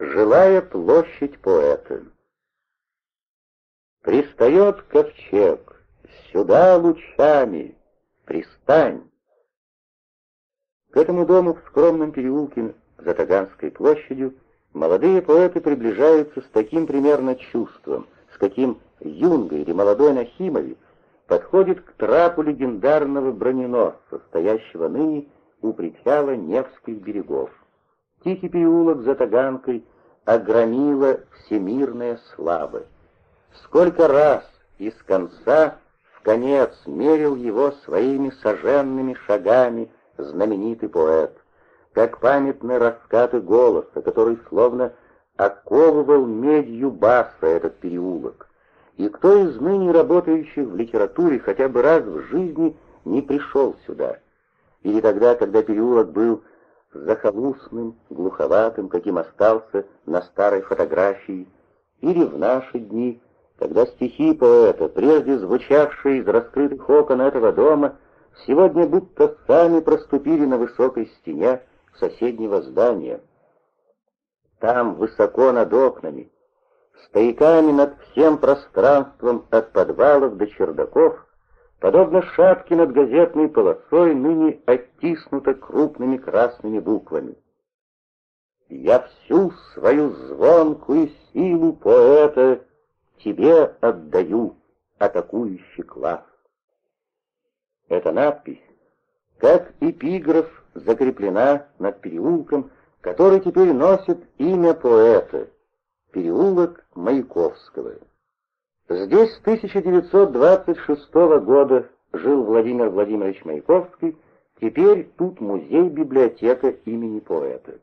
Жилая площадь поэта. Пристает ковчег, сюда лучами, пристань. К этому дому в скромном переулке за Таганской площадью молодые поэты приближаются с таким примерно чувством, с каким Юнга или молодой Нахимовец подходит к трапу легендарного броненосца, стоящего ныне у причала Невских берегов. Тихий переулок за Таганкой огромила всемирная слава. Сколько раз из конца в конец мерил его своими соженными шагами знаменитый поэт, как памятны раскаты голоса, который словно оковывал медью баса этот переулок. И кто из ныне работающих в литературе хотя бы раз в жизни не пришел сюда? Или тогда, когда переулок был захолустным, глуховатым, каким остался на старой фотографии, или в наши дни, когда стихи поэта, прежде звучавшие из раскрытых окон этого дома, сегодня будто сами проступили на высокой стене соседнего здания. Там, высоко над окнами, стояками над всем пространством от подвалов до чердаков, подобно шапке над газетной полосой, ныне оттиснута крупными красными буквами. «Я всю свою звонкую силу поэта тебе отдаю, атакующий класс». Эта надпись, как эпиграф, закреплена над переулком, который теперь носит имя поэта, переулок Маяковского. Здесь с 1926 года жил Владимир Владимирович Маяковский, теперь тут музей-библиотека имени поэта.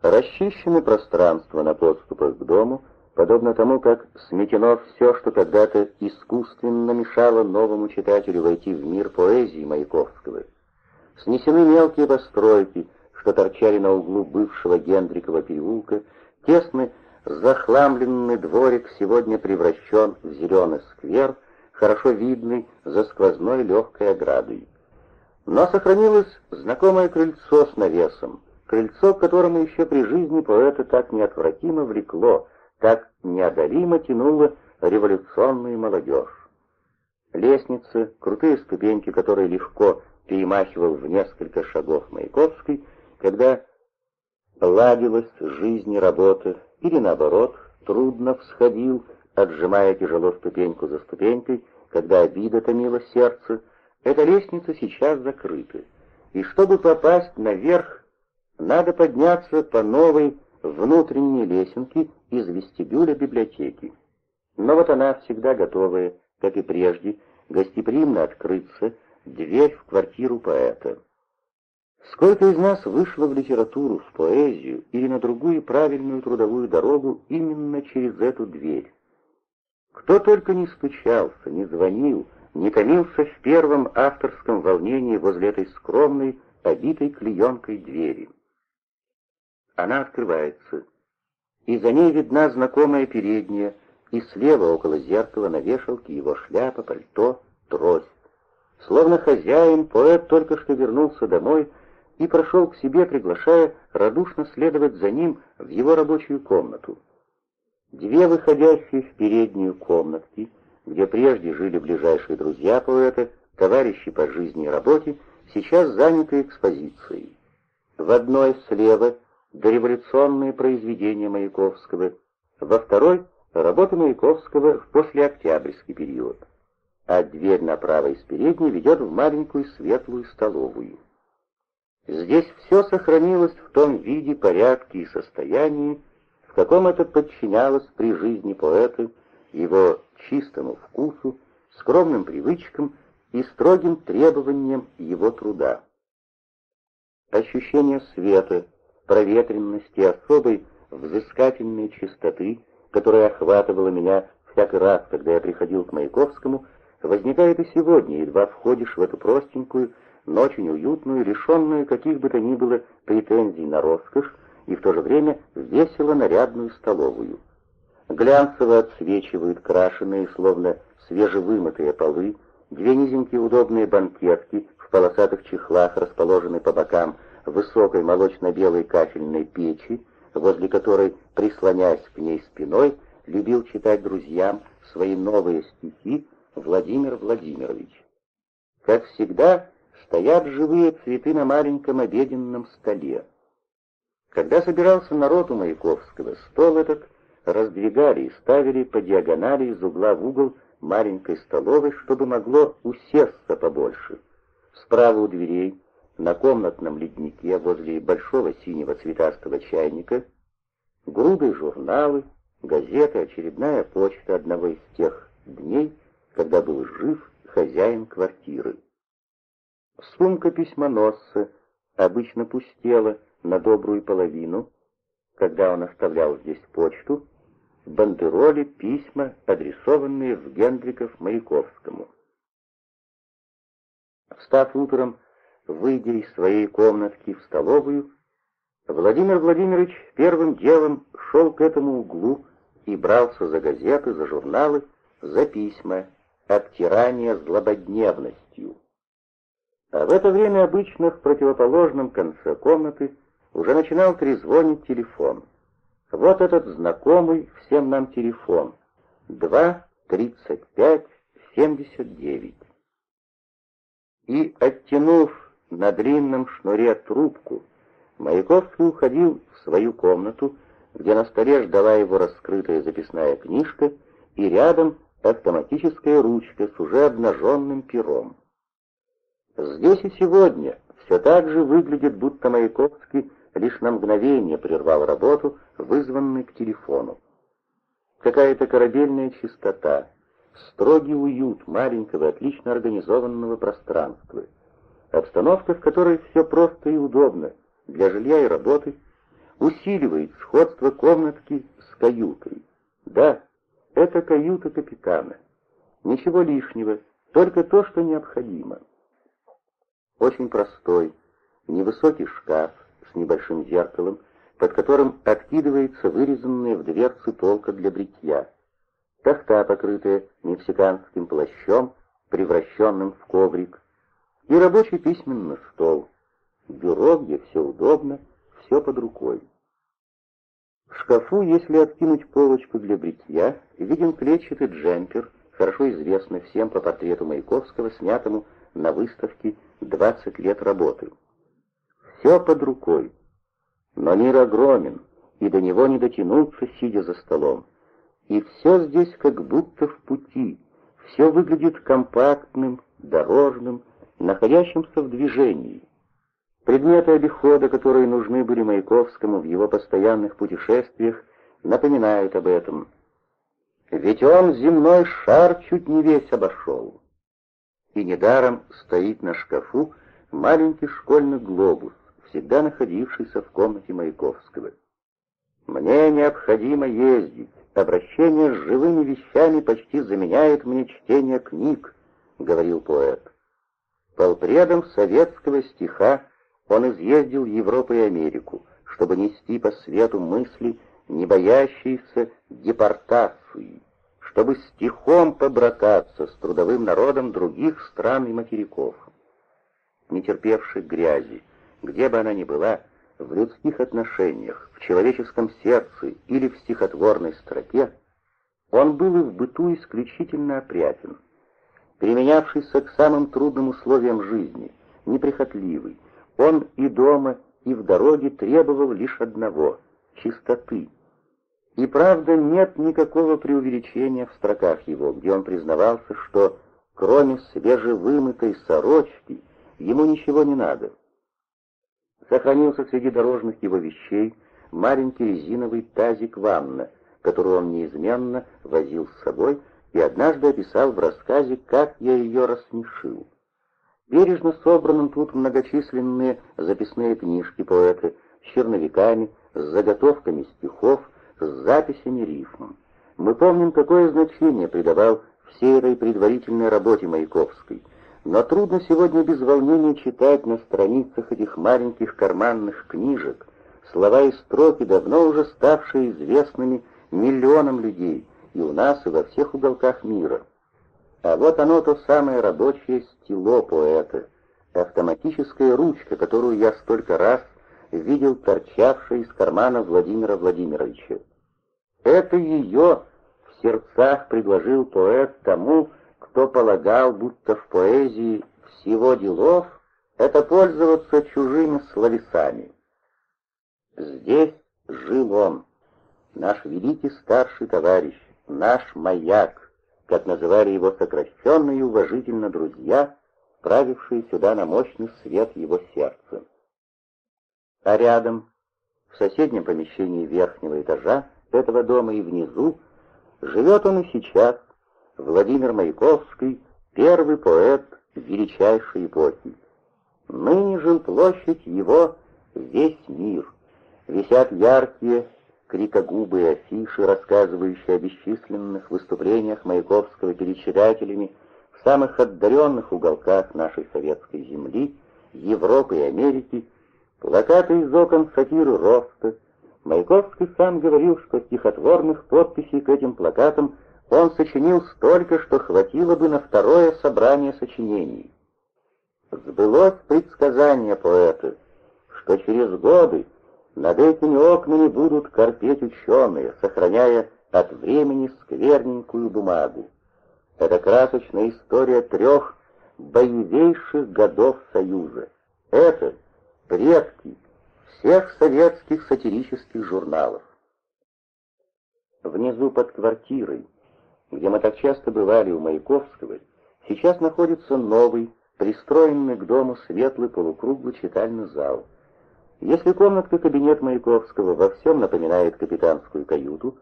Расчищены пространства на подступах к дому, подобно тому, как сметено все, что когда-то искусственно мешало новому читателю войти в мир поэзии Маяковского. Снесены мелкие постройки, что торчали на углу бывшего Гендрикова переулка, тесный захламленный дворик сегодня превращен в зеленый сквер, хорошо видный за сквозной легкой оградой. Но сохранилось знакомое крыльцо с навесом, крыльцо, к которому еще при жизни поэта так неотвратимо влекло, так неодолимо тянуло революционную молодежь. Лестницы, крутые ступеньки, которые легко перемахивал в несколько шагов Маяковский, когда ладилась жизнь и работа, или наоборот, трудно всходил, отжимая тяжело ступеньку за ступенькой, когда обида томила сердце, эта лестница сейчас закрыта, и чтобы попасть наверх, надо подняться по новой внутренней лесенке из вестибюля библиотеки. Но вот она всегда готовая, как и прежде, гостеприимно открыться, дверь в квартиру поэта. Сколько из нас вышло в литературу, в поэзию или на другую правильную трудовую дорогу именно через эту дверь? Кто только не стучался, не звонил, не томился в первом авторском волнении возле этой скромной, обитой клеенкой двери. Она открывается, и за ней видна знакомая передняя, и слева около зеркала на вешалке его шляпа, пальто, трость. Словно хозяин, поэт только что вернулся домой и прошел к себе, приглашая радушно следовать за ним в его рабочую комнату. Две выходящие в переднюю комнатки, где прежде жили ближайшие друзья поэта, товарищи по жизни и работе, сейчас заняты экспозицией. В одной слева дореволюционные произведения Маяковского, во второй — работы Маяковского в послеоктябрьский период, а дверь направо из передней ведет в маленькую светлую столовую. Здесь все сохранилось в том виде, порядке и состоянии, в каком это подчинялось при жизни поэта, его чистому вкусу, скромным привычкам и строгим требованиям его труда. Ощущение света, проветренности, особой взыскательной чистоты, которая охватывала меня всякий раз, когда я приходил к Маяковскому, возникает и сегодня, едва входишь в эту простенькую, но очень уютную, лишенную каких бы то ни было претензий на роскошь и в то же время весело нарядную столовую. Глянцево отсвечивают крашеные, словно свежевымытые полы, две низенькие удобные банкетки в полосатых чехлах, расположенные по бокам высокой молочно-белой кафельной печи, возле которой, прислонясь к ней спиной, любил читать друзьям свои новые стихи Владимир Владимирович. Как всегда, стоят живые цветы на маленьком обеденном столе. Когда собирался народ у Маяковского, стол этот раздвигали и ставили по диагонали из угла в угол маленькой столовой, чтобы могло усесться побольше. Справа у дверей, на комнатном леднике возле большого синего цветастого чайника, груды журналы, газеты, очередная почта одного из тех дней, когда был жив хозяин квартиры. Сумка письмоносца обычно пустела на добрую половину, когда он оставлял здесь почту, бандероли, письма, адресованные в Гендриков Маяковскому. Встав утром, выйдя из своей комнатки в столовую, Владимир Владимирович первым делом шел к этому углу и брался за газеты, за журналы, за письма, обтирание злободневностью. А в это время обычно в противоположном конце комнаты уже начинал трезвонить телефон. Вот этот знакомый всем нам телефон. 2-35-79. И, оттянув на длинном шнуре трубку, Маяковский уходил в свою комнату, где на столе ждала его раскрытая записная книжка, и рядом автоматическая ручка с уже обнаженным пером. Здесь и сегодня все так же выглядит, будто Маяковский лишь на мгновение прервал работу, вызванный к телефону. Какая-то корабельная чистота, строгий уют маленького, отлично организованного пространства, обстановка, в которой все просто и удобно для жилья и работы, усиливает сходство комнатки с каютой. Да, это каюта капитана. Ничего лишнего, только то, что необходимо. Очень простой, невысокий шкаф с небольшим зеркалом, под которым откидывается вырезанная в дверцы полка для бритья. Тахта, покрытая мексиканским плащом, превращенным в коврик, и рабочий письменный стол. Бюро, где все удобно, все под рукой. В шкафу, если откинуть полочку для бритья, виден клетчатый джемпер, хорошо известный всем по портрету Маяковского, снятому на выставке «20 лет работы». Все под рукой. Но мир огромен, и до него не дотянуться, сидя за столом. И все здесь как будто в пути, все выглядит компактным, дорожным, находящимся в движении. Предметы обихода, которые нужны были Маяковскому в его постоянных путешествиях, напоминают об этом. Ведь он земной шар чуть не весь обошел и недаром стоит на шкафу маленький школьный глобус, всегда находившийся в комнате Маяковского. «Мне необходимо ездить. Обращение с живыми вещами почти заменяет мне чтение книг», — говорил поэт. Полпредом советского стиха он изъездил Европу и Америку, чтобы нести по свету мысли, не боящиеся депортации чтобы стихом побрататься с трудовым народом других стран и материков. Не терпевший грязи, где бы она ни была, в людских отношениях, в человеческом сердце или в стихотворной строке, он был и в быту исключительно опрятен, применявшийся к самым трудным условиям жизни, неприхотливый, он и дома, и в дороге требовал лишь одного — чистоты, и правда, нет никакого преувеличения в строках его, где он признавался, что кроме свежевымытой сорочки ему ничего не надо. Сохранился среди дорожных его вещей маленький резиновый тазик ванна, который он неизменно возил с собой и однажды описал в рассказе, как я ее рассмешил. Бережно собраны тут многочисленные записные книжки поэта с черновиками, с заготовками стихов, с записями рифм. Мы помним, какое значение придавал всей этой предварительной работе Маяковской, но трудно сегодня без волнения читать на страницах этих маленьких карманных книжек слова и строки, давно уже ставшие известными миллионам людей и у нас, и во всех уголках мира. А вот оно, то самое рабочее стило поэта, автоматическая ручка, которую я столько раз видел торчавшее из кармана Владимира Владимировича. Это ее в сердцах предложил поэт тому, кто полагал, будто в поэзии всего делов это пользоваться чужими словесами. Здесь жил он, наш великий старший товарищ, наш маяк, как называли его сокращенно и уважительно друзья, правившие сюда на мощный свет его сердца. А рядом, в соседнем помещении верхнего этажа этого дома и внизу, живет он и сейчас, Владимир Маяковский, первый поэт величайшей эпохи. Ныне жил площадь его весь мир. Висят яркие, крикогубые афиши, рассказывающие о бесчисленных выступлениях Маяковского перед читателями в самых отдаленных уголках нашей советской земли, Европы и Америки, плакаты из окон сатиры роста. Маяковский сам говорил, что стихотворных подписей к этим плакатам он сочинил столько, что хватило бы на второе собрание сочинений. Сбылось предсказание поэта, что через годы над этими окнами будут корпеть ученые, сохраняя от времени скверненькую бумагу. Это красочная история трех боевейших годов Союза. Это предки всех советских сатирических журналов. Внизу под квартирой, где мы так часто бывали у Маяковского, сейчас находится новый, пристроенный к дому светлый полукруглый читальный зал. Если комнатка-кабинет Маяковского во всем напоминает капитанскую каюту,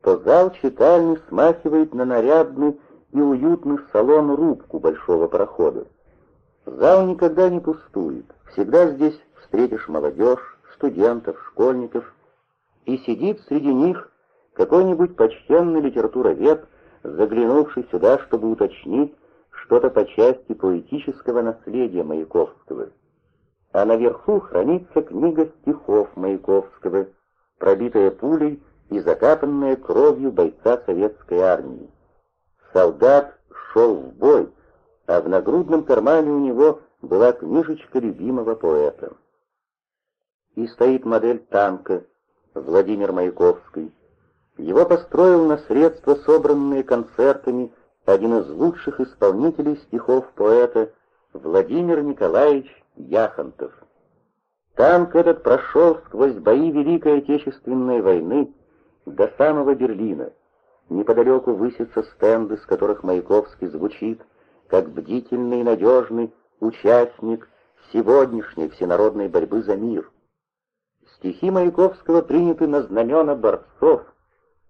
то зал читальни смахивает на нарядный и уютный салон-рубку большого парохода. Зал никогда не пустует, всегда здесь встретишь молодежь, студентов, школьников, и сидит среди них какой-нибудь почтенный литературовед, заглянувший сюда, чтобы уточнить что-то по части поэтического наследия Маяковского. А наверху хранится книга стихов Маяковского, пробитая пулей и закапанная кровью бойца советской армии. Солдат шел в бой, а в нагрудном кармане у него была книжечка любимого поэта. И стоит модель танка Владимир Маяковский. Его построил на средства, собранные концертами, один из лучших исполнителей стихов поэта Владимир Николаевич Яхонтов. Танк этот прошел сквозь бои Великой Отечественной войны до самого Берлина. Неподалеку высятся стенды, с которых Маяковский звучит, как бдительный и надежный участник сегодняшней всенародной борьбы за мир. Стихи Маяковского приняты на знамена борцов,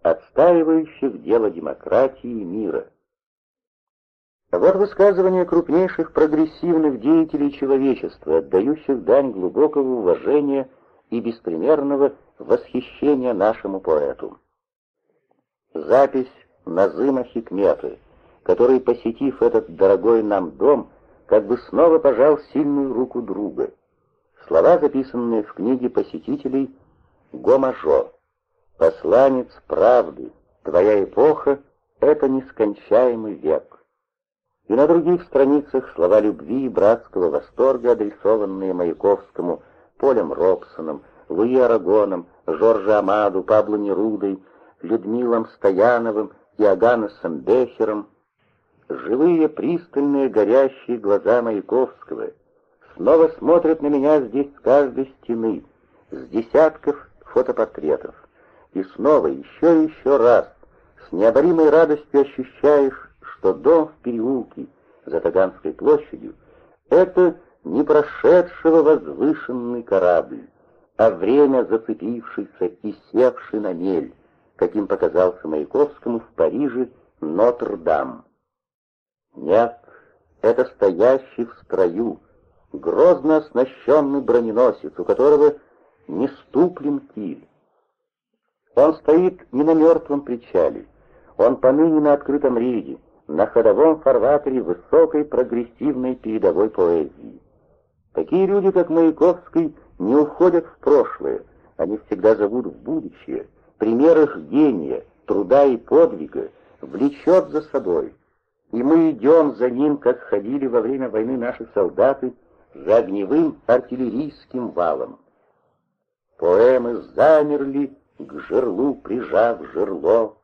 отстаивающих дело демократии и мира. Вот высказывания крупнейших прогрессивных деятелей человечества, отдающих дань глубокого уважения и беспримерного восхищения нашему поэту. Запись Назыма Хикметы, который, посетив этот дорогой нам дом, как бы снова пожал сильную руку друга. Слова, записанные в книге посетителей Гомажо. «Посланец правды, твоя эпоха — это нескончаемый век». И на других страницах слова любви и братского восторга, адресованные Маяковскому, Полем Робсоном, Луи Арагоном, Жоржи Амаду, Пабло Нерудой, Людмилом Стояновым и Аганесом Бехером, живые, пристальные, горящие глаза Маяковского снова смотрят на меня здесь с каждой стены, с десятков фотопортретов. И снова, еще и еще раз, с необоримой радостью ощущаешь, что дом в переулке за Таганской площадью — это не прошедшего возвышенный корабль, а время зацепившийся и севший на мель, каким показался Маяковскому в Париже Нотр-Дам. Нет, это стоящий в строю, грозно оснащенный броненосец, у которого не ступлен киль. Он стоит не на мертвом причале, он поныне на открытом рейде, на ходовом фарватере высокой прогрессивной передовой поэзии. Такие люди, как Маяковский, не уходят в прошлое, они всегда зовут в будущее. Пример их гения, труда и подвига влечет за собой. И мы идем за ним, как ходили во время войны наши солдаты, за огневым артиллерийским валом. поэмы замерли, к жерлу прижав жерло,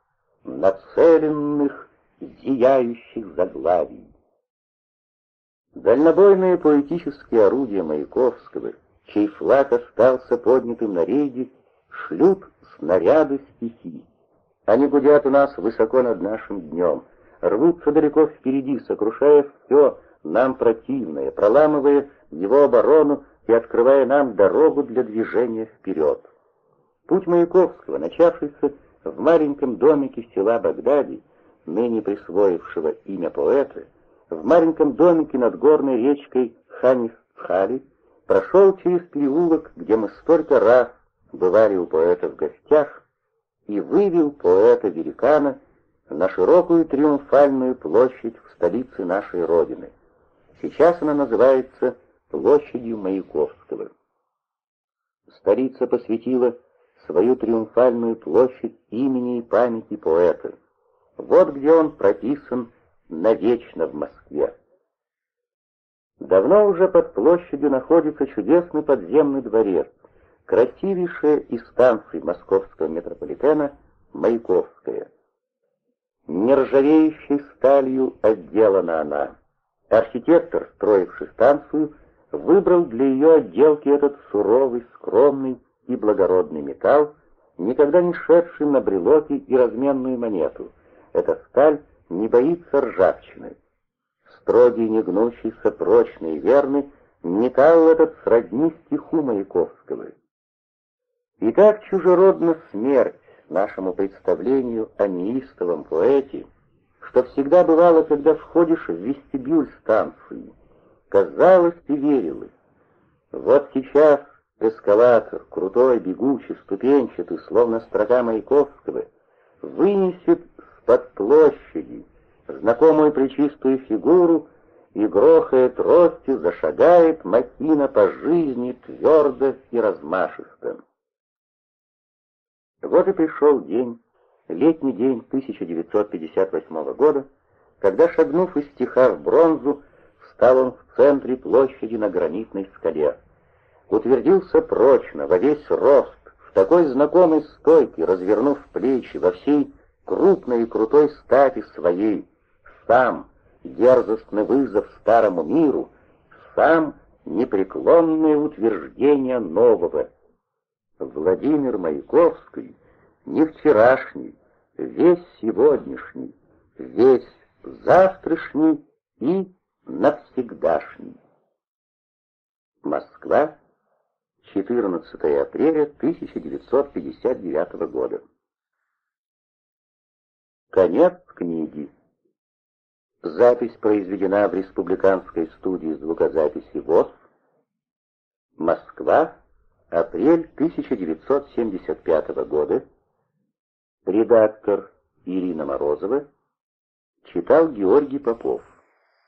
нацеленных, зияющих заглавий. Дальнобойные поэтические орудия Маяковского, чей флаг остался поднятым на рейде, шлют снаряды стихи. Они гудят у нас высоко над нашим днем, рвутся далеко впереди, сокрушая все нам противное, проламывая его оборону и открывая нам дорогу для движения вперед. Путь Маяковского, начавшийся в маленьком домике села Багдади, ныне присвоившего имя поэта, в маленьком домике над горной речкой Ханис-Хали, прошел через переулок, где мы столько раз бывали у поэта в гостях, и вывел поэта-великана на широкую триумфальную площадь в столице нашей Родины. Сейчас она называется площадью Маяковского. Столица посвятила свою триумфальную площадь имени и памяти поэта. Вот где он прописан навечно в Москве. Давно уже под площадью находится чудесный подземный дворец, красивейшая из станций московского метрополитена Маяковская. Нержавеющей сталью отделана она. Архитектор, строивший станцию, выбрал для ее отделки этот суровый, скромный и благородный металл, никогда не шедший на брелоки и разменную монету. Эта сталь не боится ржавчины. Строгий, негнущийся, прочный и верный, металл этот сродни стиху Маяковского. И так чужеродна смерть нашему представлению о неистовом поэте, что всегда бывало, когда входишь в вестибюль станции. Казалось и верилось. Вот сейчас эскалатор, крутой, бегучий, ступенчатый, словно строка Маяковского, вынесет под площади, знакомую причистую фигуру, и, грохая тростью, зашагает махина по жизни твердо и размашисто. Вот и пришел день, летний день 1958 года, когда, шагнув из стиха в бронзу, встал он в центре площади на гранитной скале. Утвердился прочно, во весь рост, в такой знакомой стойке, развернув плечи во всей крупной и крутой стати своей, сам дерзостный вызов старому миру, сам непреклонное утверждение нового. Владимир Маяковский не вчерашний, весь сегодняшний, весь завтрашний и навсегдашний. Москва, 14 апреля 1959 года. Конец книги. Запись произведена в Республиканской студии звукозаписи ВОЗ. Москва, апрель 1975 года. Редактор Ирина Морозова. Читал Георгий Попов.